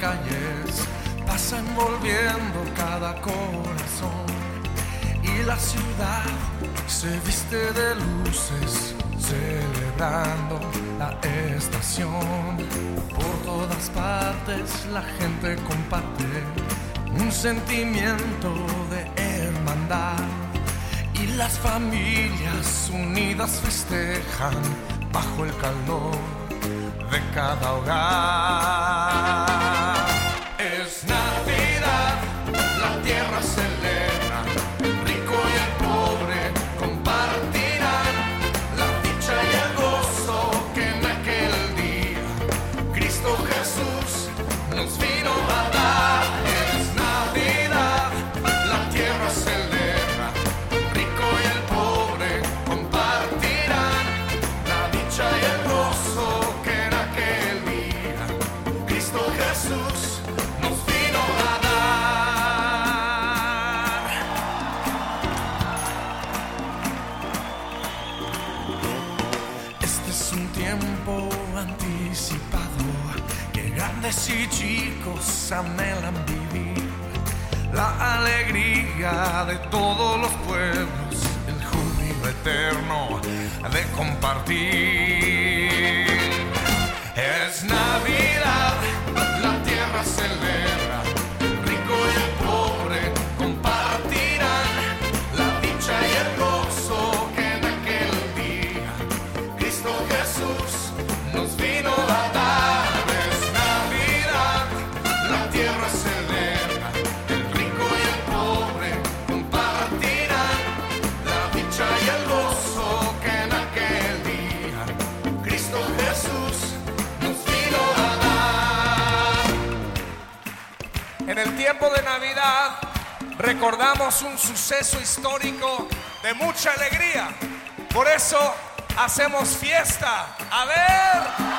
calles pasa envolviendo cada corazón y la ciudad se viste de luces celebrando la estación. Por todas partes la gente comparte un sentimiento de hermandad y las familias unidas festejan bajo el calor de cada hogar. Now anticipado que grandes y chicos anhelan vivir. La alegría de todos los pueblos, el júbilo eterno de compartir. Tiempo de Navidad recordamos un suceso histórico de mucha alegría. Por eso hacemos fiesta. A ver.